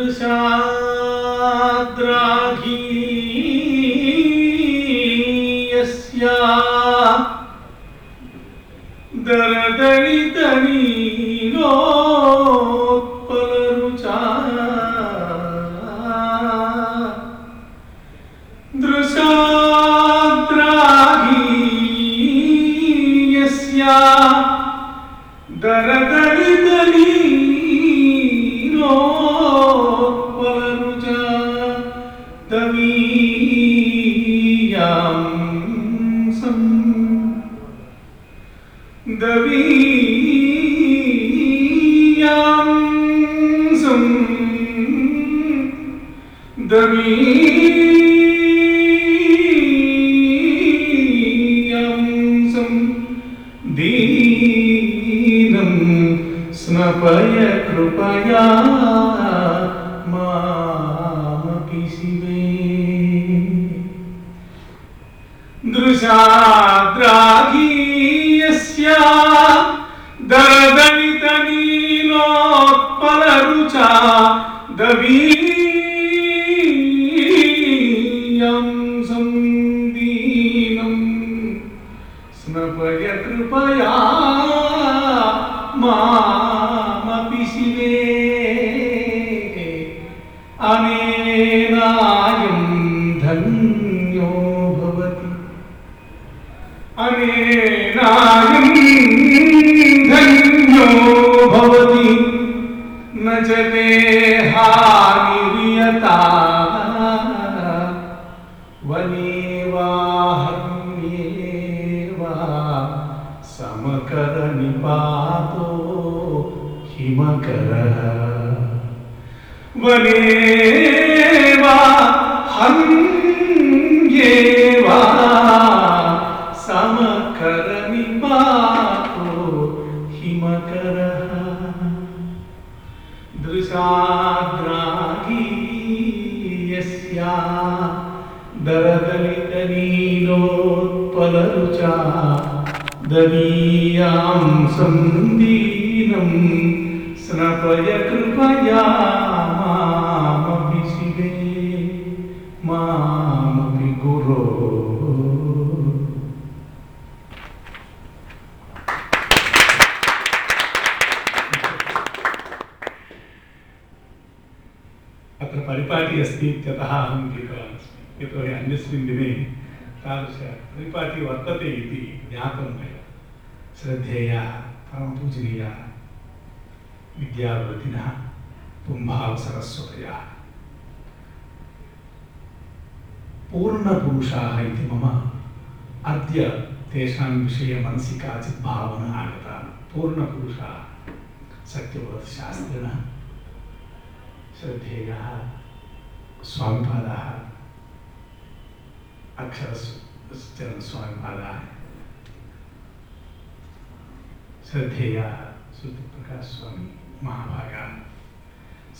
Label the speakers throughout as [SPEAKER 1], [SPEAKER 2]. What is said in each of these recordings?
[SPEAKER 1] दृशाद्राघीयस्या दरदलितनीलोत्पलरुचा दीनं स्नपय कृपया समकरनिपातो हिमकरः वनेवा हन्येवा समकरनिपातो हिमकरः दृशाद्राघीयस्या दरदलितनीलोत्पलरुचा दवीयां सन्दीनं स्नपय कृपया मामपि मामपि गुरो अत्र परिपाटी अस्ति, इत्यतः अहं गीतवान् अस्मि। यतोहि अन्यस्मिन् दिने वर्तते इति ज्ञातं मया। श्रद्धेया, परमपूजनीया विद्यावतिनः पुंभावसरस्वतयः। पूर्णपुरुषाः इति मम अद्य तेषां विषये मनसि भावना आगता पूर्णपुरुषाः, सत्यबोधशास्त्रिणः, श्रद्धेयः, स्वामिपादाः अक्षरचरणस्वामिपादाः श्रद्धेयः सुप्रकाशस्वामी महाभागाः।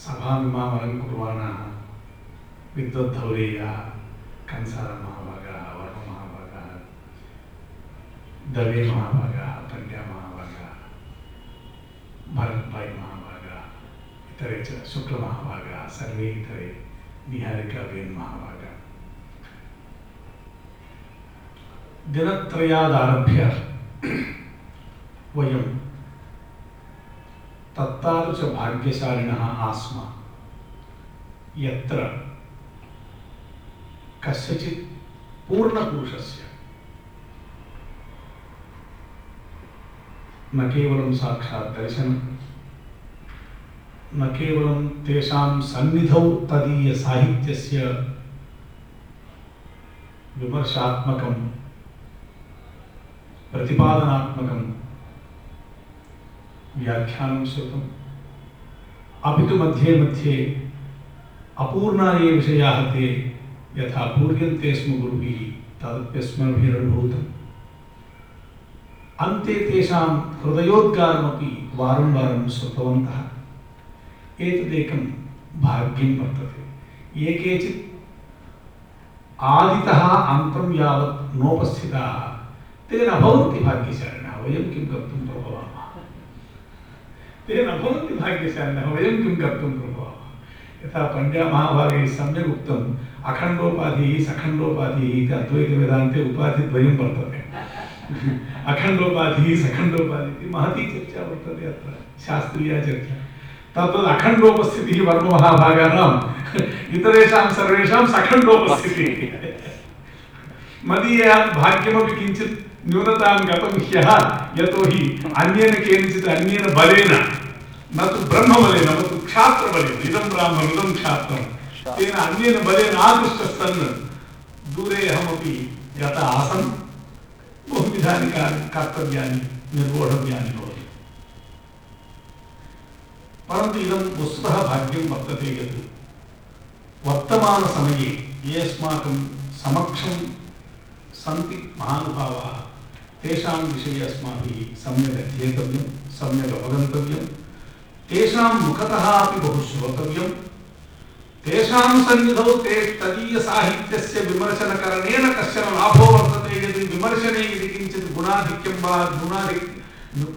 [SPEAKER 1] सभामिमाम् अलङ्कुर्वाणाः विद्वद्धौरेयाः कंसारमहाभागाः वर्ममहाभागाः दवे महाभागाः पण्ड्या महाभागाः भरतभाई महाभागाः इतरे च शुक्लमहाभागाः, सर्वे इतरे निहारिकाबेन् महाभागाः दिनत्रयादारभ्य वयं तत्तादृशभाग्यशालिनः आस्म। यत्र कस्यचित् पूर्णपुरुषस्य। न केवलं साक्षात् दर्शनं। न केवलं तेषां सन्निधौ तदीयसाहित्यस्य विमर्शात्मकं, प्रतिपादनात्मकं व्याख्यानं श्रुतम्। अपि तु मध्ये मध्ये अपूर्णा ये विषयाः ते यथा पूर्यन्ते स्म गुरुभिः तदप्यस्मभिरनुभूतम् अन्ते तेषां हृदयोद्गारमपि वारं वारं श्रुतवन्तः। एतदेकं भाग्यं वर्तते। ये केचित् आदितः अन्तं यावत् नोपस्थिताः ते न भवन्ति भाग्यशालिनः। वयं किं कर्तुं प्रभवामः? ते न भवन्ति भाग्यशालिनः वयं किं कर्तुं प्रभवामः यथा पण्ड्यामहाभागे सम्यक् उक्तम् अखण्डोपाधिः सखण्डोपाधिः इति अद्वैतवेदान्ते उपाधिद्वयं वर्तते। अखण्डोपाधिः सखण्डोपाधिः इति महती चर्चा वर्तते अत्र, शास्त्रीया चर्चा। तद्वद् अखण्डोपस्थितिः वर्ममहाभागानाम् इतरेषां सर्वेषां सखण्डोपस्थितिः मदीया भाग्यमपि किञ्चित् न्यूनतां गतं ह्यः यतोहि अन्येन केनचित् अन्येन बलेन। न तु ब्रह्मबलेन न तु क्षात्रबलेन इदं ब्राह्मणम् इदं क्षात्रं। तेन अन्येन बलेन आकृष्टस्तन् दूरे अहमपि गत आसन्। बहुविधानि कर्तव्यानि, निर्वोढव्यानि भवति। परन्तु इदं वस्तुतः भाग्यं वर्तते यत्, वर्तमानसमये ये अस्माकं समक्षं सन्ति महानुभावाः, तेषां विषये अस्माभिः सम्यक् अध्येतव्यं सम्यक् अवगन्तव्यं तेषां मुखतः अपि बहु श्रोतव्यं। तेषां सन्निधौ ते तदीयसाहित्यस्य विमर्शनकरणेन कश्चन लाभो वर्तते यदि विमर्शने यदि किञ्चित् गुणाधिक्यं वा न्यूनाधि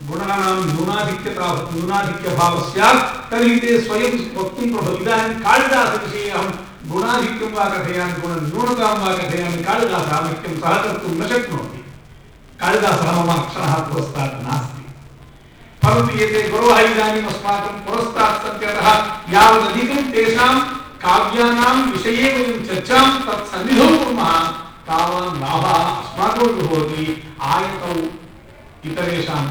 [SPEAKER 1] गुणानां न्यूनाधिक्यता न्यूनाधिक्यभावः स्यात्, तर्हि ते स्वयं वक्तुं प्रभवति इदानीं कालिदासविषये अहं गुणाधिक्यं वा कथयामि, गुणन्यूनतां वा कथयामि कालिदासः मह्यं सहकर्तुं न शक्नोति। कालिदासः मम अक्षरः पुरस्तात् नास्ति। गुरवः इदानीम् अस्माकं पुरस्तात् सन्ति अतः यावदधिकं तेषां काव्यानां विषये वयं चर्चां तत्सन्निधौ कुर्मः। तावान् लाभः अस्माकं भवति। आयतौ इतरेषां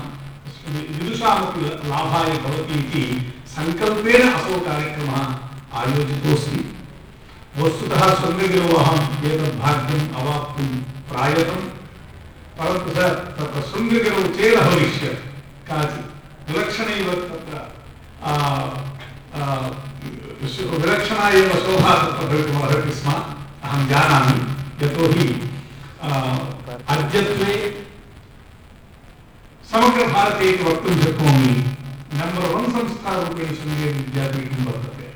[SPEAKER 1] विदुषामपि लाभाय भवति इति सङ्कल्पेन असौ कार्यक्रमः आयोजितोऽस्ति। वस्तुतः स्वर्गगिरौ अहम् एतद् भाग्यम् अवाप्तुं प्रायतं परन्तु स तत्र शृङ्गगिरौ चेदभविष्यत् काचित्। विलक्षण विलक्षणा शोभा स्म। अहं जानामि। यतोहि अद्यत्वे समग्रभारते वक्तुं शक्नोमि। नम्बर् वन् संस्थारूपेण शृङ्गेरि विद्यापीठं वर्तते।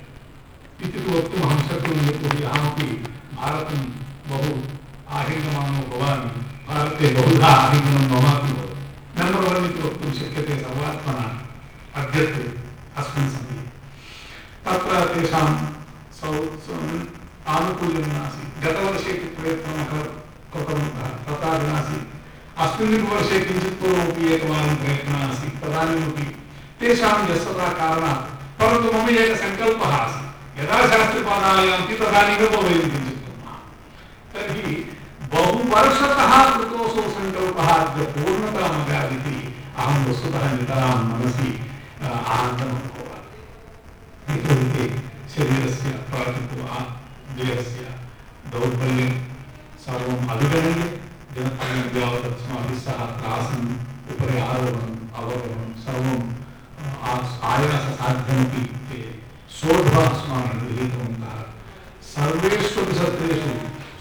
[SPEAKER 1] इति तु वक्तुमहं शक्नोमि, यतोहि अहमपि भारतं बहु आहिङ्गमानो भवामि भारते बहुधा आहिङ्गमनं ममापि नम्बर् वन् शक्यते सर्वात्मना अद्यत्वे अस्मिन् समये तत्र तेषां सौ गतवर्षे प्रयत्नः कृतवन्तः तथा नासीत् अस्मिन् वर्षे किञ्चित् पूर्वमपि एकवारं प्रयत्नः आसीत् तदानीमपि तेषां व्यस्तता कारणात्, परन्तु मम एकः सङ्कल्पः आसीत्। यदा शास्त्रिपादालयान्ति तदानीमेव वयं किञ्चित् कुर्मः। तर्हि बहुवर्षतः कृतोऽसौ सङ्कल्पः अद्य पूर्णतामगादिति अहं वस्तुतः नितरां मनसि आनन्दम् ते शरीरस्य देहस्य दौर्बल्यं सर्वम् अस्माभिः सह त्रासम् उपरि आरोहणम् अवरोहणं सर्वम् आयाससाध्यमपि ते सोढ्वा अस्मान् गृहीतवन्तः। सर्वेष्वपि सत्रेषु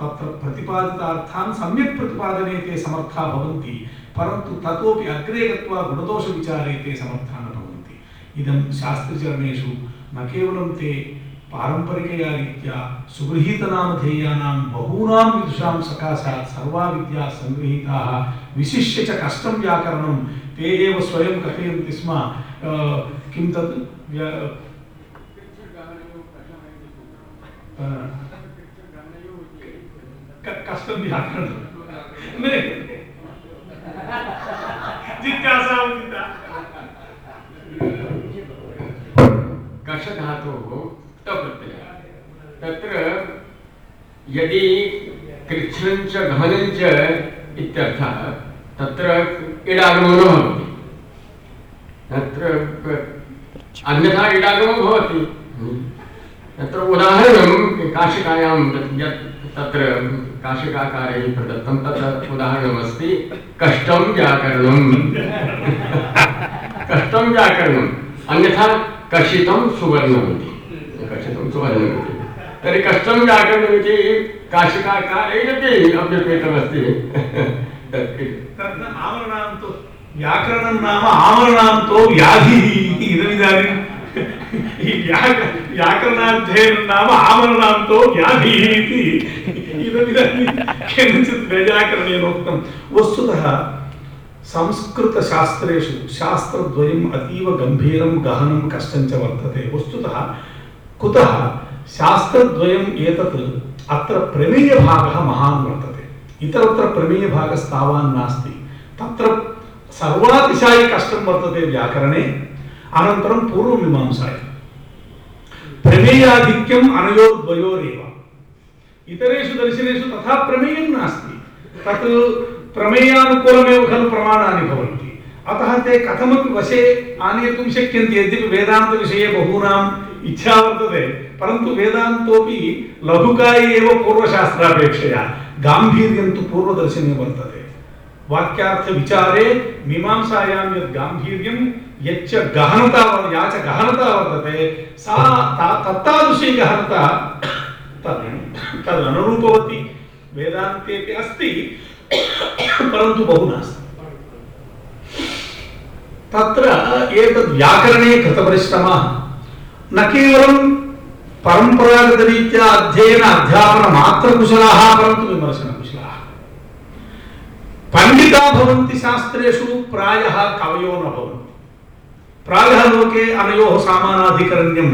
[SPEAKER 1] తత్ర ప్రతిపాదితార్థాన్ సమ్యక్ ప్రతిపాదనైతే సమర్థా భవంతి పరంతు తతోపి అగ్రే గత్వా గుణదోష విచారైతే సమర్థాన భవంతి. ఇదం శాస్త్రచరణేషు న కేవలం తే పారంపరికయా రీత్యా సుగృహీతనామధేయానాం బహూనాం విదృషాం సకాశాత్ సర్వా విద్యా సంగృహీత విశిష్య చ కష్టం వ్యాకరణం తే ఏవ స్వయం కథయంతి స్మ. కిం తత్? कष्टं व्याकरणं जिज्ञासा उदिता
[SPEAKER 2] कषधातोः तप्रत्ययः तत्र यदि कृच्छ्रञ्च गमनञ्च इत्यर्थः तत्र इडागमो न भवति। तत्र अन्यथा इडागमो भवति। तत्र उदाहरणं काशिकायां यत् तत्र काशिकाकारे प्रदत्तं तत्र उदाहरणमस्ति कष्टं व्याकरणं कष्टं व्याकरणम्। अन्यथा कषितं सुवर्णमिति। कषितं सुवर्णमिति। तर्हि कष्टं व्याकरणमिति काशिकाकारेणपि अभ्यपेतमस्ति
[SPEAKER 1] तु व्याकरणं नाम आवरणां व्याधिः इदमिदानीं व्याकरणाध्ययनं नाम आमरणान्तो व्याधिः इति इदानीं केनचित् वैव्याकरणेन उक्तं वस्तुतः संस्कृतशास्त्रेषु शास्त्रद्वयम् अतीव गम्भीरं गहनं कश्चन च वर्तते वस्तुतः कुतः शास्त्रद्वयम् एतत् अत्र प्रमेयभागः महान् वर्तते इतरत्र प्रमेयभागस्तावान् नास्ति तत्र सर्वातिशायि कष्टं वर्तते व्याकरणे अनन्तरं पूर्वमीमांसायां प्रमेयाधिक्यम् अनयोर्द्वयोरेव ఇతరేషు దర్శనేషు తథా ప్రమేయం నాస్తి తత్ ప్రమేయానుకూలమేవ ఖలు ప్రమాణాన్ని భవంతి అతః తే కథమపి వశే ఆనేతుం శక్యంతి యద్యపి వేదాంత విషయే బహూనాం ఇచ్ఛా వర్తతే పరంతు వేదాంతోపి లఘుకాయ ఏవ పూర్వశాస్త్రాపేక్షయా గాంభీర్యం తు పూర్వదర్శనే వర్తతే వాక్యార్థ విచారే మీమాంసాయాం యద్ గాంభీర్యం యచ్చ గహనత యాచ గహనత వర్తతే సా తత్తాదృశీ గహనత तद् तद् अनुरूपवती वेदान्तेपि अस्ति, परन्तु बहु नास्ति। तत्र एतद् व्याकरणे कृतपरिश्रमः। न केवलं परम्परागतरीत्या अध्ययन अध्यापनमात्रकुशलाः, परन्तु विमर्शनकुशलाः। पण्डिता भवन्ति शास्त्रेषु, प्रायः कवयो न भवन्ति। प्रायः लोके अनयोः सामानाधिकरण्यं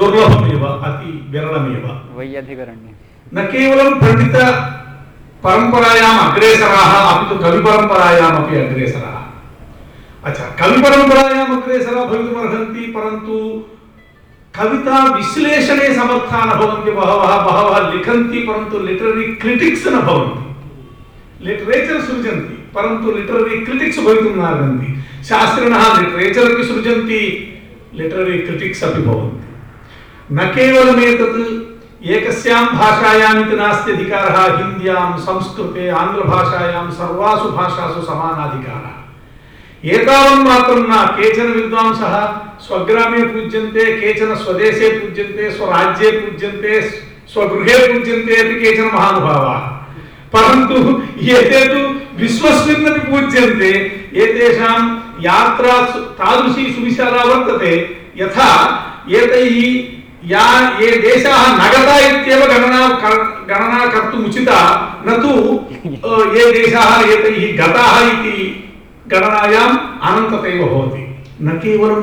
[SPEAKER 1] दुर्लभमेव अति विरलमेव
[SPEAKER 3] वैयाधिकरण्य
[SPEAKER 1] न केवलं पण्डित परम्परायाम् अग्रेसराः अपि तु कविपरम्परायामपि अग्रेसराः अच्छा कविपरम्परायाम् अग्रेसराः भवितुमर्हन्ति परन्तु कविता विश्लेषणे समर्थाः न भवन्ति बहवः बहवः लिखन्ति परन्तु लिटररि क्रिटिक्स् न भवन्ति लिटरेचर् सृजन्ति परन्तु लिटररि क्रिटिक्स् भवितुं न अर्हन्ति शास्त्रिणः लिटरेचर् अपि सृजन्ति लिटररि क्रिटिक्स् अपि भवन्ति न केवलमेतत् एकस्यां भाषायाम् इति नास्ति अधिकारः हिन्द्यां संस्कृते आङ्ग्लभाषायां सर्वासु भाषासु समानाधिकारः एतावन्मात्रं न केचन विद्वांसः स्वग्रामे पूज्यन्ते केचन स्वदेशे पूज्यन्ते स्वराज्ये पूज्यन्ते स्वगृहे पूज्यन्ते अपि केचन महानुभावाः परन्तु एते तु विश्वस्मिन्नपि पूज्यन्ते एतेषां यात्रा सु- तादृशी सुविशाला वर्तते यथा एतैः యా ఏ దేశా నగదా ఇత్యవ గణనా గణనా కర్తుం ఉచిత నతు ఏ దేశా ఏతై గతా ఇది గణనాయాం అనంతతైవ భవతి. న కేవలం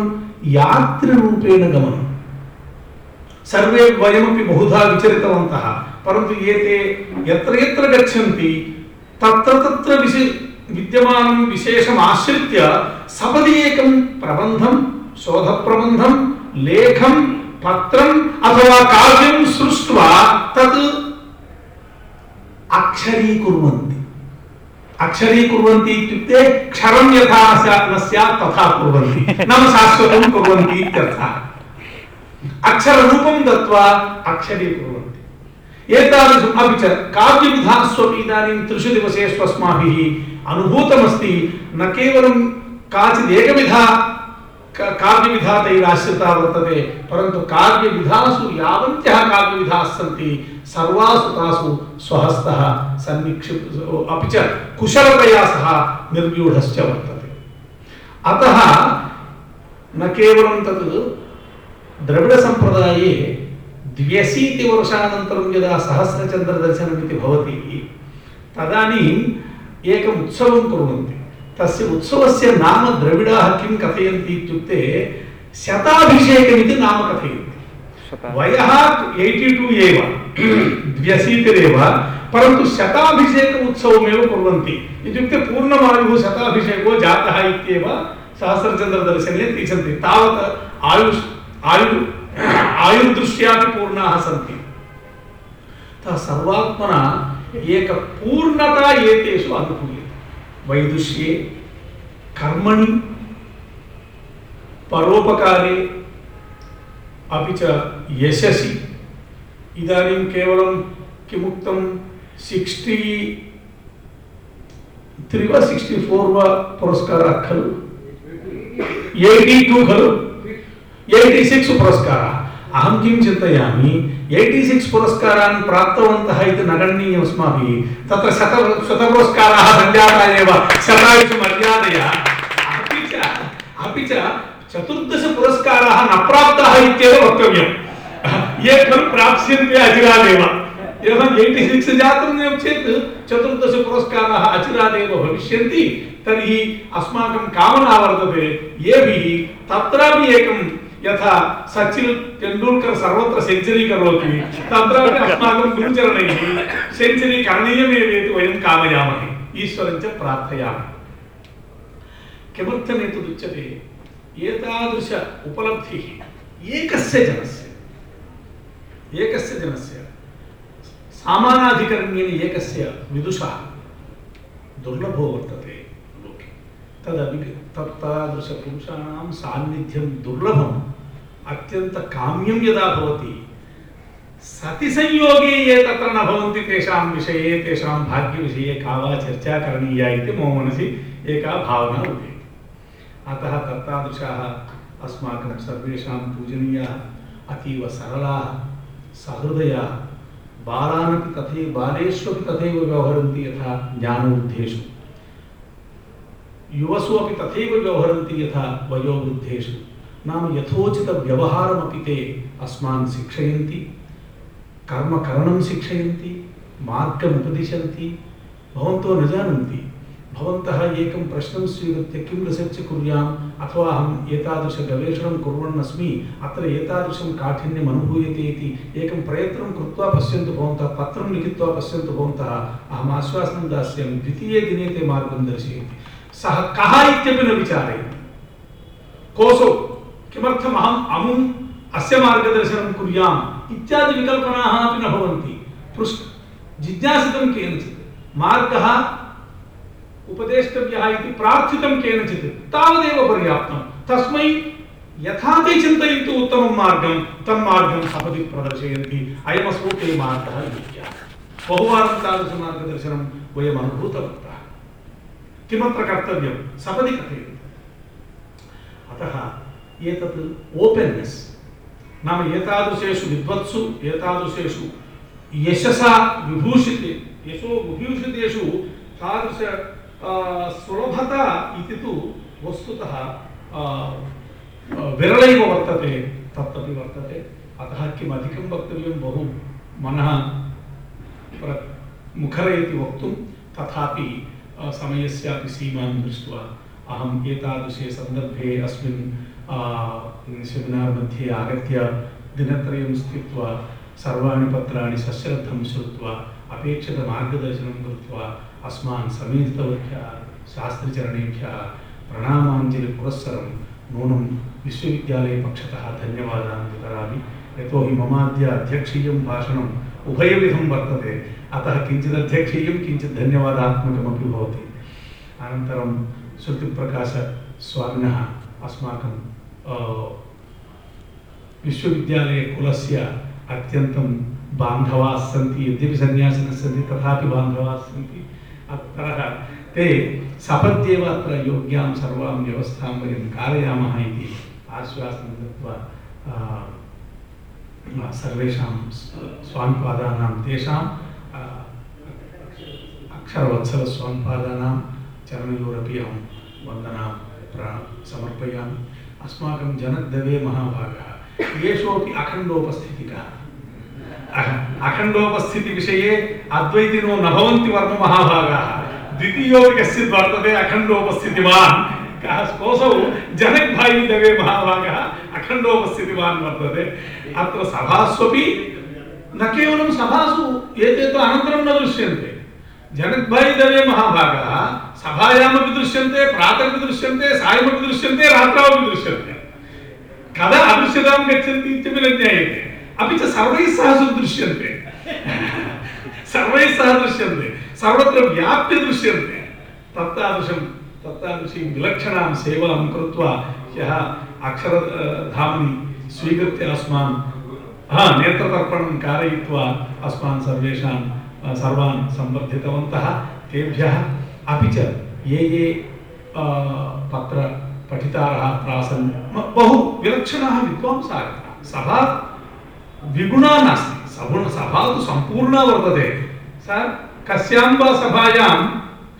[SPEAKER 1] యాత్రిరూపేణ గమనం. సర్వే వయమపి బహుధా విచరితవంతః. పరంతు ఏతే ఎత్ర ఎత్ర గచ్చంతి తత్ర తత్ర విశే విద్యమానం విశేషం ఆశ్రిత్య సపది ఏకం ప్రబంధం శోధ ప్రబంధం లేఖం शोधप्रबन्धं लेखं पत्रम् अथवा काव्यं सृष्ट्वा तत् अक्षरीकुर्वन्ति अक्षरीकुर्वन्ति इत्युक्ते क्षरं यथा स्या- न स्यात् तथा कुर्वन्ति नाम शाश्वतं कुर्वन्ति इत्यर्थः अक्षररूपं दत्वा अक्षरीकुर्वन्ति एतादृशम् अपि च काव्यविधास्वपि इदानीं त्रिषु दिवसेषु अस्माभिः अनुभूतमस्ति न केवलं काचित् एकविधा क- काव्यविधा तैराश्रिता वर्तते परन्तु काव्यविधासु यावन्त्यः काव्यविधाः सन्ति सर्वासु तासु स्वहस्तः सन्निक्षिप् अपि च कुशलतया सह निर्व्यूढश्च वर्तते अतः न केवलं तत् द्रविडसम्प्रदाये द्व्यशीतिवर्षानन्तरं यदा सहस्रचन्द्रदर्शनम् इति भवति तदानीम् एकम् उत्सवं कुर्वन्ति तस्य उत्सवस्य नाम द्रविडाः किं कथयन्ति इत्युक्ते शताभिषेकमिति नाम कथयन्ति। वयः एय्टि टु एव द्व्यशीतिरेव परन्तु शताभिषेक उत्सवमेव कुर्वन्ति। इत्युक्ते पूर्णमायुः शताभिषेको जातः इत्येव सहस्रचन्द्रदर्शने तीक्षन्ति तावत् आयुष् आयु आयुर्दृष्ट्यापि पूर्णाः सन्ति। सर्वात्मना एकपूर्णता एतेषु अनुभूयते वैदुष्ये कर्मणि परोपकारे अपि च यशसि। इदानीं केवलं किमुक्तं सिक्स्टि त्री वा सिक्स्टि फोर् वा पुरस्काराः खलु? एय्टि टु खलु? Eighty six पुरस्काराः। अहं किं चिन्तयामि एय्टि सिक्स् पुरस्कारान् प्राप्तवन्तः इति न गणनीयम् अस्माभिः तत्र शत शतपुरस्काराः सञ्जाता एव शतायुषु मर्यादया अपि च अपि च चतुर्दशपुरस्काराः न प्राप्ताः इत्येव वक्तव्यम् ये खलु प्राप्स्यन्ते अचिरादेव एवम् एय्टि सिक्स् जातं चेत् चतुर्दशपुरस्काराः अचिरादेव भविष्यन्ति तर्हि अस्माकं कामना वर्तते येभिः तत्रापि एकं यथा सचिन् तेण्डुल्कर् सर्वत्र सेञ्चुरी करोति। तत्रापि अस्माकं गुरुचरणैः सेञ्चुरी करणीयमेव इति वयं कामयामहे ईश्वरं च प्रार्थयामः किमर्थमेतदुच्यते एतादृश उपलब्धिः एकस्य जनस्य। एकस्य जनस्य। सामानाधिकरण्येन एकस्य विदुषः दुर्लभो वर्तते लोके। तदपि तत्तादृशपुरुषाणां सान्निध्यं दुर्लभम् अत्यन्तकाम्यं यदा भवति सति संयोगे ये तत्र न भवन्ति, तेषां विषये, तेषां भाग्यविषये का वा चर्चा करणीया इति मम मनसि एका भावना उदेति। अतः तत्तादृशाः अस्माकं सर्वेषां पूजनीयाः, अतीव सरलाः, सहृदयाः, बालानपि तथैव बालेष्वपि तथैव व्यवहरन्ति यथा ज्ञानवृद्धेषु। युवसु अपि तथैव व्यवहरन्ति यथा वयोवृद्धेषु। नाम यथोचितव्यवहारमपि ते अस्मान् शिक्षयन्ति कर्मकरणं शिक्षयन्ति मार्गमुपदिशन्ति भवन्तो न जानन्ति भवन्तः एकं प्रश्नं स्वीकृत्य किं रिसर्च् कुर्याम् अथवा अहम् एतादृशगवेषणं कुर्वन् अस्मि अत्र एतादृशं काठिन्यम् अनुभूयते इति एकं प्रयत्नं कृत्वा पश्यन्तु भवन्तः पत्रं लिखित्वा पश्यन्तु भवन्तः अहम् आश्वासनं दास्यामि द्वितीये दिने ते मार्गं दर्शयन्ति सः कः इत्यपि न विचारयन्ति कोऽसौ किमर्थम् अहम् अमुम् अस्य मार्गदर्शनं कुर्याम्? इत्यादि विकल्पनाः अपि न भवन्ति। पृष्ठ जिज्ञासितं केनचित्? मार्गः उपदेष्टव्यः इति प्रार्थितं केनचित्? तावदेव पर्याप्तं। तस्मै यथा ते चिन्तयन्तु उत्तमं मार्गं तन्मार्गं सपदि प्रदर्शयन्ति। ते मार्गः बहुवारं तादृशमार्गदर्शनं वयम् अनुभूतवन्तः। किमत्र कर्तव्यं? सपदि कथयन्ति। अतः एतत् ओपेन्नेस् नाम एतादृशेषु विद्वत्सु, एतादृशेषु यशसा विभूषिते, यशो विभूषितेषु तादृश सुलभता इति तु वस्तुतः विरलैव वर्तते, तत्तपि वर्तते। अतः किम् अधिकं वक्तव्यं बहु मनः प्र मुखरयति वक्तुं, तथापि समयस्यापि सीमां दृष्ट्वा अहम् एतादृशे सन्दर्भे अस्मिन् सेमिनार् मध्ये आगत्य दिनत्रयं स्थित्वा सर्वाणि पत्राणि सश्रद्धं श्रुत्वा अपेक्षितमार्गदर्शनं कृत्वा अस्मान् समेधितवद्भ्यः शास्त्रिचरणेभ्यः प्रणामाञ्जलिपुरस्सरं नूनं विश्वविद्यालयपक्षतः धन्यवादान् वितरामि यतोहि ममाद्य अध्यक्षीयं भाषणम् उभयविधं वर्तते अतः किञ्चित् अध्यक्षीयं किञ्चित् धन्यवादात्मकमपि भवति अनन्तरं श्रुतिप्रकाशस्वामिनः अस्माकं अ, विश्वविद्यालयकुलस्य अत्यन्तं बान्धवाः सन्ति यद्यपि सन्न्यासिनः सन्ति तथापि बान्धवाः सन्ति। अतः ते सपद्येव अत्र योग्यां सर्वां व्यवस्थां वयं कारयामः इति आश्वासनं दत्त्वा सर्वेषां स- स्वामिपादानां तेषां आ, अक्षरवत्सलस्वामिपादानां चरणयोरपि अहं वन्दनां प्रा समर्पयामि। अस्माकं जनकदवे महाभागः येषोपि अखण्डोपस्थितिकः अह- अखण्डोपस्थितिविषये अद्वैतिनो न भवन्ति वर्म महाभागाः द्वितीयोपि कश्चित् वर्तते अखण्डोपस्थितिवान् कः कोऽसौ जनकभाई दवे महाभागः अखण्डोपस्थितिवान् वर्तते अत्र सभास्वपि न केवलं सभासु एते तु अनन्तरं न दृश्यन्ते जनकभाई दवे महाभागः सभायामपि दृश्यन्ते प्रातरपि दृश्यन्ते सायमपि दृश्यन्ते रात्रमपि दृश्यन्ते कदा अदृश्यतां गच्छन्ति इत्यपि न ज्ञायते अपि च सर्वैः सह सुदृश्यन्ते सर्वैः सह दृश्यन्ते सर्वत्र व्याप्य दृश्यन्ते तत्तादृशं तत्तादृशीं विलक्षणां सेवां कृत्वा ह्यः अक्षरधामनि स्वीकृत्य अस्मान् हा नेत्रतर्पणं कारयित्वा अस्मान् सर्वेषां अ, सर्वान् सम्वर्धितवन्तः तेभ्यः अपि च ये ये पत्र पठितारः आसन् बहु विलक्षणाः विद्वांसाः आगताः सभा विगुणा नास्ति। सगुण, सभा तु सम्पूर्णा वर्तते। सर् कस्यां वा सभायां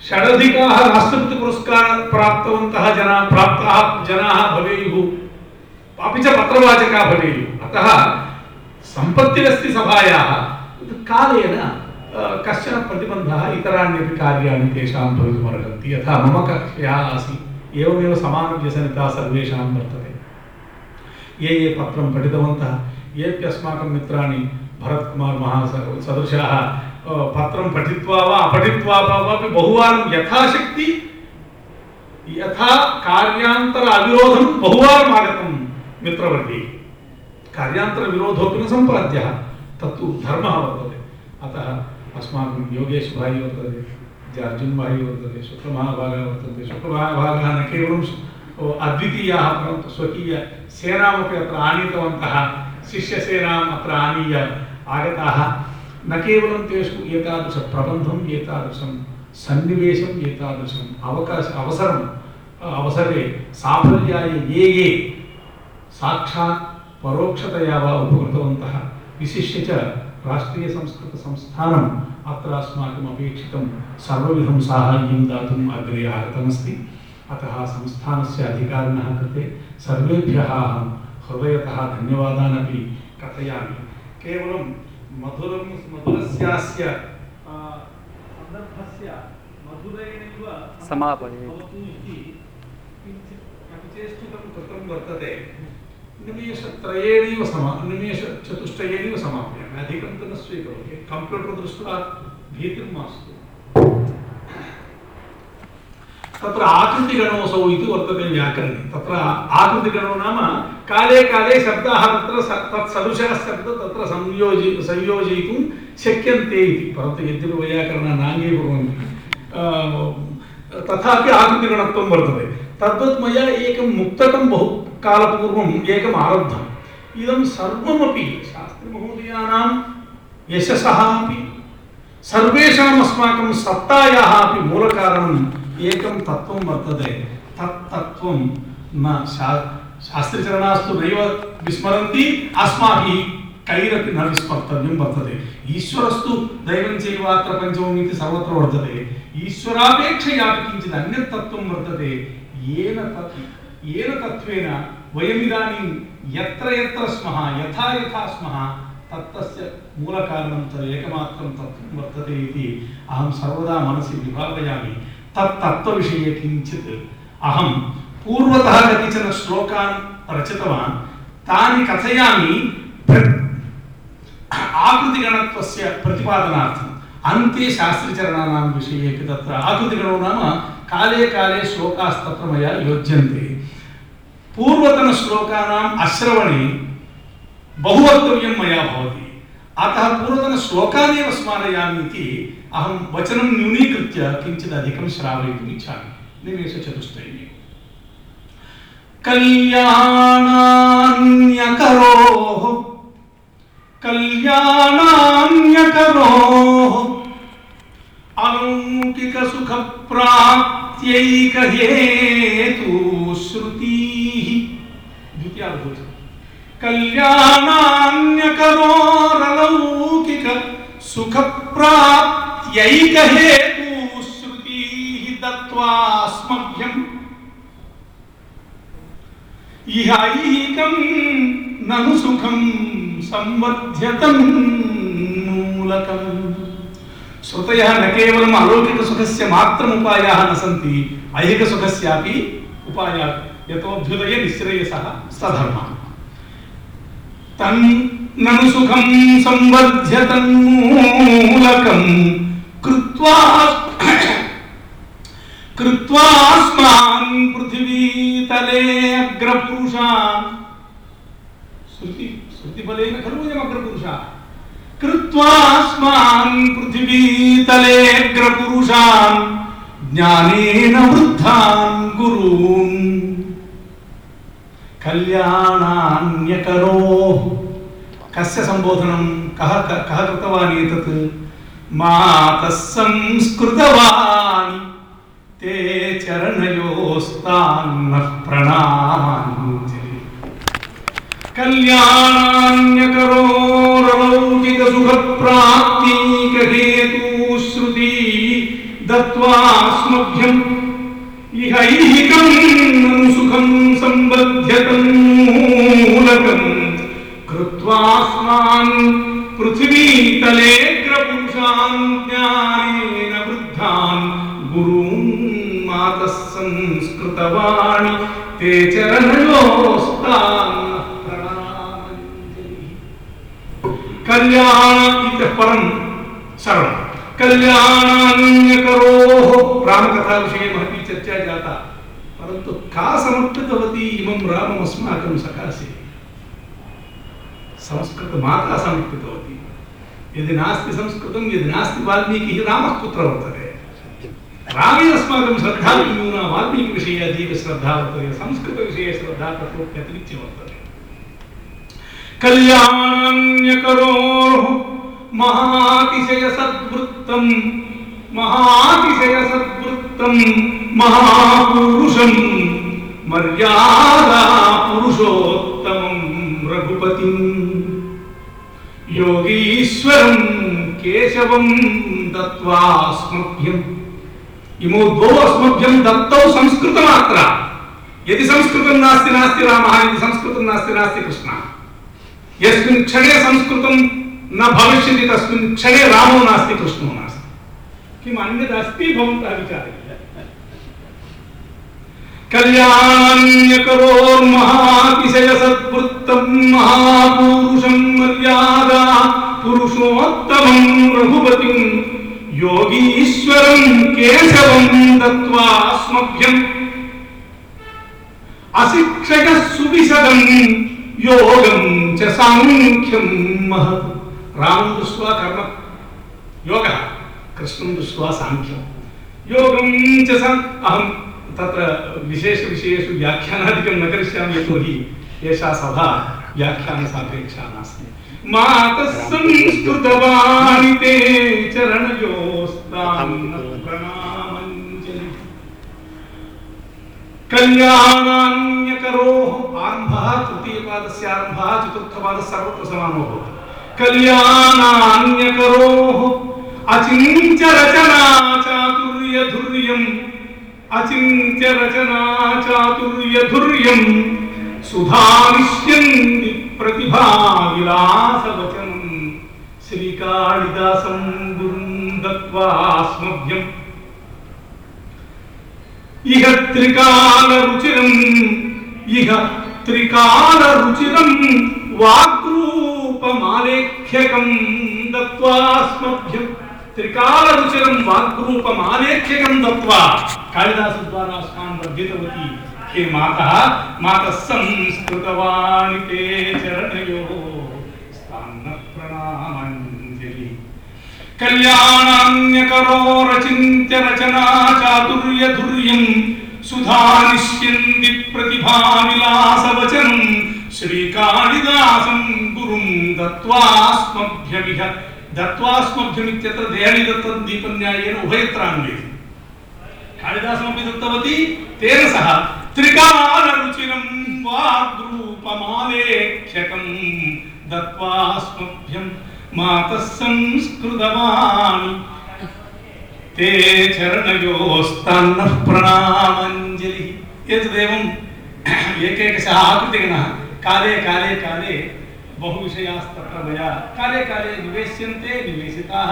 [SPEAKER 1] षडधिकाः राष्ट्रपतिपुरस्कारं प्राप्तवन्तः जनाः, प्राप्ताः जनाः भवेयुः। अपि च पत्रवाचकाः भवेयुः। अतः सम्पत्तिरस्ति सभायाः। कालेन कश्चन प्रतिबन्धः इतराण्यपि कार्याणि तेषां भवितुमर्हन्ति। यथा मम कक्ष्या आसीत्, एवमेव समानव्यसनिता सर्वेषां वर्तते। ये ये पत्रं पठितवन्तः येऽपि अस्माकं मित्राणि भरत्कुमार् महा सदृशाः पत्रं पठित्वा वा अपठित्वा वा अपि बहुवारं यथाशक्ति, यथा कार्यान्तर अविरोधं बहुवारम् आगतं मित्रवर्गे। कार्यान्तरविरोधोऽपि न सम्पाद्यः, तत्तु धर्मः वर्तते। अतः अस्माकं योगेश भाई वर्तते ज- अर्जुन भाई वर्तते शुक्लमहाभागः वर्तते शुक्लमहाभागः न केवलं अद्वितीयाः, परन्तु स्वकीयसेनामपि अत्र आनीतवन्तः, शिष्यसेनाम् अत्र आनीय आगताः। न केवलं तेषु एतादृशप्रबन्धम् एतादृशं सन्निवेशम्, एतादृशम् अवकाश अवसरम्, अवसरे साफल्याय ये ये साक्षात् परोक्षतया वा उपकृतवन्तः, विशिष्य राष्ट्रीयसंस्कृतसंस्थानम् अत्र अस्माकम् अपेक्षितं सर्वविधं साहाय्यं दातुम् अग्रे आगतमस्ति। अतः संस्थानस्य अधिकारिणः कृते सर्वेभ्यः अहं हृदयतः धन्यवादान् अपि कथयामि। केवलं मधुरं मधुरस्यास्य सन्दर्भस्य मधुरेणैव इति किञ्चित् कृतं वर्तते। निमेषत्रयेणैव समा निमेषचतुष्टयेनैव समापयामि अधिकं तु न स्वीकरोमि कम्प्यूटर् दृष्ट्वा भीतिर् मास्तु तत्र आकृतिगणोऽसौ इति वर्तते व्याकरणे। तत्र आकृतिगणो नाम काले काले शब्दाः तत्र स- तत् सदृशः शब्दः तत्र संयोजि संयोजयितुं शक्यन्ते इति। परन्तु यद्यपि वैयाकरणाः नाङ्गीकुर्वन्ति तथापि आकृतिगणत्वं वर्तते। तद्वत् मया एकं मुक्तकं बहु कालपूर्वम् एकम् आरब्धम् ఇదం సర్వమపి శాస్త్రిమహోదయానాం యశస అపి సర్వేషాం అస్మాకం సత్తాయా అపి మూలకారణం ఏకం తత్వం వర్తతే. తత్తత్వం నా శా శాస్త్రచరణాస్తు నైవ విస్మరంతి. అస్మాకి కైరపి న విస్మర్తవ్యం వర్తతే. ఈశ్వరస్తు దైవం చేయవాత్ర పంచమం ఇది సర్వత్ర వర్తతే. ఈశ్వరాపేక్ష కించిద్ అన్యతత్వం వర్తతే. ఏన తత్ ఏన తత్వేన వయమిదానీ ఎత్ర ఎత్ర స్మః యథా యథా స్మః తత్తస్య మూలకారణం తద్ ఏకమాత్రం తత్వం వర్తతే ఇది. అహం సర్వదా మనసి విభావయామి. తత్తత్వ విషయ కించిత్. అహం పూర్వత కతిచన శ్లోకాన్ రచితవాన్. తాని కథయామి ఆకృతిగణత్వస్య ప్రతిపాదనార్థం. అంతే శాస్త్రచరణానాం విషయేకి తత్ర ఆకృతిగణో నామ కాలే కాలే శ్లోకాస్తత్ర మయా యోజ్యంతే. काले श्लोकास्तत्र मया योज्यन्ते पूर्वतनश्लोकानाम् अश्रवणे बहु वक्तव्यं मया भवति अतः पूर्वतनश्लोकानेव स्मारयामि इति अहं वचनं न्यूनीकृत्य किञ्चित् अधिकं श्रावयितुम् इच्छामि निमेषचतुष्टये कल्याणान्यकरोः कल्याणान्यकरोः अलौकिकसुखप्राप्त्यैकहेतुश्रुतीः द्वितीयावधूतम् कल्याणान्यकरोरलौकिक सुखप्राप्त्यैकहेतुश्रुतीः दत्त्वास्मभ्यम्। इह ऐहिकं ननु శ్రుతయ కేవలం అలౌకిక సుఖస్య మాత్రం ఉపాయా నంతి ఐహిక సుఖస్యాపి ఉపాయా యథోభ్యుదయ నిశ్రేయస సధర్మ. తన్ను సుఖం సంవర్ధ్య తన్మూలకం కృత్వా కృత్వాస్మాన్ పృథివీతలే అగ్రపురుషా శృతి శృతిబలేన ఖలు అగ్రపురుషా కృత్వాస్మాన్ పృథివీతలేగ్రపురుషాన్ జ్ఞానేన వృద్ధాన్ గురూన్ కళ్యాణాన్యకరో కస్య సంబోధనం కహ కహ కృతవాని తత్ మాత తస్సంస్కృతవాని తే చరణయోస్తాన్న ప్రణామాని కళ్యాణ్యకరోరలౌకికసుఖప్రాప్తీకహేతూశ్రుతి దత్వాస్మభ్యం ఇహైకం సుఖం సంబధ్యతం మూలకం కృత్వాస్మాన్ పృథివీతలే గ్రపురుషాన్ జ్ఞానేన వృద్ధాన్ గురుం మాత సంస్కృతవాణి తే చరణయోస్తాన్ कल्याण परम शरण। कल्याणान्य करो राम कथा विषय महती चर्चा जाता। परंतु का समर्पितवती इमं राम अस्माकं सकाशे। संस्कृत माता समर्पितवती यदि नास्ति संस्कृतं, यदि नास्ति वाल्मीकिः रामः कुत्र वर्तते? रामे अस्माकं श्रद्धा न्यूना वाल्मीकिविषये अतीव श्रद्धा वर्तते। संस्कृतविषये श्रद्धा तत्र व्यतिरिच्य वर्तते కళ్యాణ్యకరోహు మహాతిశయ సద్వృత్తం మహాతిశయ సద్వృత్తం మహాపురుషం మర్యాదా పురుషోత్తమం రఘుపతి యోగీశ్వరం కేశవం దత్వా ఇమో ద్వౌ అస్మభ్యం దత్తౌ సంస్కృతమాత్ర యది సంస్కృతం నాస్తి నాస్తి రామ ఇది సంస్కృతం నాస్తి నాస్తి కృష్ణ ఎస్మిన్ క్షణే సంస్కృతం నా భవిష్యతి తస్మిన్ క్షణే రామో నాస్తి కృష్ణో నాస్తి కిం అన్యదస్తి భవంతా విచారः కళ్యాణం दृष्ट्वा कर्म योगः। कृष्णं दृष्ट्वा साङ्ख्यं। योगं च सा अहं तत्र विशेषविषयेषु व्याख्यानादिकं न करिष्यामि यतोहि एषा सभा व्याख्यानसापेक्षा नास्ति। मातः संस्कृतवाणि ते चरणयोस्तां प्रणामञ्जलि। कल्याणान्यकरोः आरम्भः, तृतीयपादस्य आरम्भः चतुर्थपादः सर्वत्र समानो भवति। కళ్యాణాన్యకరో అచింత్య రచనా చాతుర్య ధుర్యం అచింత్య రచనా చాతుర్య ధుర్యం సుధానిష్యంది ప్రతిభా విలాసవచనం శ్రీకాళిదాసం గురుందత్వాస్మభ్యం ఇహ త్రికాల రుచిరం ఇహ త్రికాల రుచిరం వాక్ వాగ్రూపమాలేఖ్యకం దత్వాస్మభ్యం త్రికాల రుచిరం వాగ్రూపమాలేఖ్యకం దత్వా కాళిదాసు ద్వారా స్వాం వర్ధితవతి హే మాత మాత సంస్కృతవాణి తే చరణయో స్థాన ప్రణామంజలి కళ్యాణాన్యకరో రచింత్య రచనా చాతుర్య ధుర్యం సుధా నిశ్యంది ప్రతిభా విలాసవచనం శ్రీకాళిదాసం గురుం దత్వాస్మభ్యమిహ. దత్వాస్మభ్యమిత్యత్ర దేహని దత్తం దీపన్యాయేన ఉభయత్ర అన్వేది కాళిదాసమపి దత్తవతి తేన సహ త్రికాల రుచిరం వాగ్రూపమాలేక్షకం దత్వాస్మభ్యం మాత సంస్కృతవాణి తే చరణయోస్తన్న ప్రణామంజలి. ఏతదేవం ఏకైక సహ ఆకృతిగణ. काले काले काले बहुविषयास्तत्र मया। काले काले निवेश्यन्ते, निवेशिताः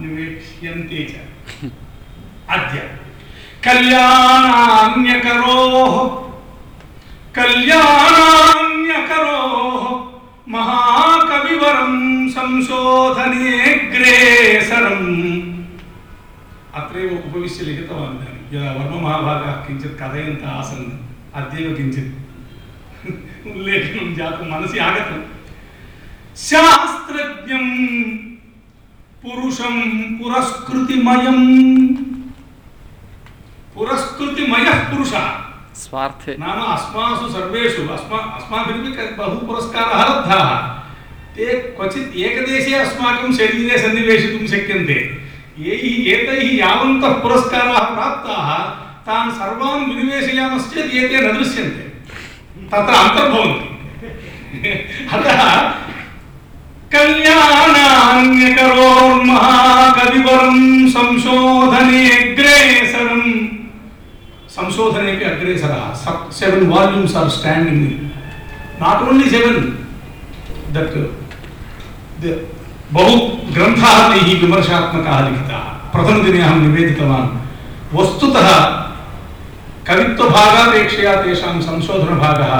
[SPEAKER 1] निवेक्ष्यन्ते च। अद्य कल्याणान्यकरोः कल्याणान्यकरोः महाकविवरं संशोधनेऽग्रेसरम् अत्रैव उपविश्य लिखितवान् इदानीं। यदा वर्ममहाभागाः किञ्चित् कथयन्तः आसन्, अद्यैव किञ्चित् उल्लेखनं जातं मनसि आगतं शास्त्रज्ञं पुरुषं पुरस्कृतिमयं पुरस्कृतिमयः पुरुषः
[SPEAKER 3] स्वार्थे
[SPEAKER 1] नाम अस्मासु सर्वेषु अस्मा अस्माभिरपि क- बहु पुरस्काराः लब्धाः ते क्वचित् एकदेशे अस्माकं शरीरे सन्निवेशितुं शक्यन्ते यैः एतैः यावन्तः पुरस्काराः प्राप्ताः तान् सर्वान् विनिवेशयामश्चेत् एते न दृश्यन्ते तत्र अन्तर्भवन्ति अतः कल्याणान्यकरोर्महाकविवरं संशोधने अग्रेसरं संशोधनेपि अग्रेसरः seven volumes are standing not only seven that बहु ग्रन्थाः तैः विमर्शात्मकाः लिखिताः प्रथमदिने अहं निवेदितवान् वस्तुतः कवित्वभागापेक्षया तेषां संशोधनभागः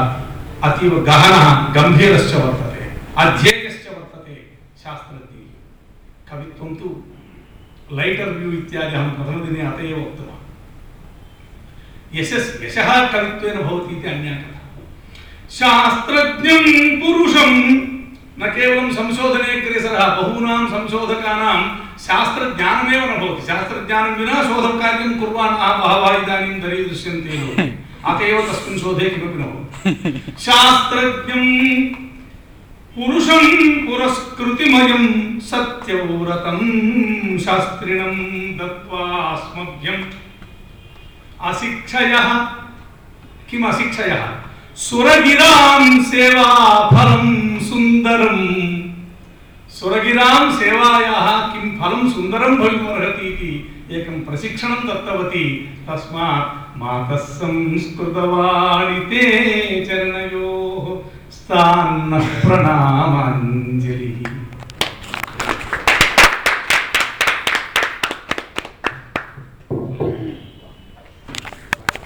[SPEAKER 1] अतीव गहनः, गम्भीरश्च वर्तते, अध्येयश्च वर्तते शास्त्रज्ञैः कवित्वं तु व्यू इत्यादि अहं प्रथमदिने अत एव उक्तवान्। यशस् यशः कवित्वेन भवति इति अन्या कथा शास्त्रज्ञं पुरुषं न केवलं संशोधने अग्रेसरः बहूनां संशोधकानां శాస్త్రజ్ఞానమేవ నభవతి. శాస్త్రజ్ఞానం వినా శోధం కార్యం కుర్వాన్ ఆ బహవా ఇదానీం దరీదృశ్యంతే అత ఏవ తస్మిన్ శోధే కిమపి నభవ శాస్త్రజ్ఞం పురుషం పురస్కృతిమయం సత్యవ్రతం శాస్త్రిణం దత్వాస్మభ్యం అశిక్షయ కిం అశిక్షయ? సురగిరాం సేవాఫలం సుందరం సురగిరాం సేవాయా కిం ఫలం సుందరం భవితుమర్హతి ఇది ఏకం ప్రశిక్షణం దత్తవతి తస్మా మాత సంస్కృతవాణితే చరణయో స్థాన ప్రణామాంజలి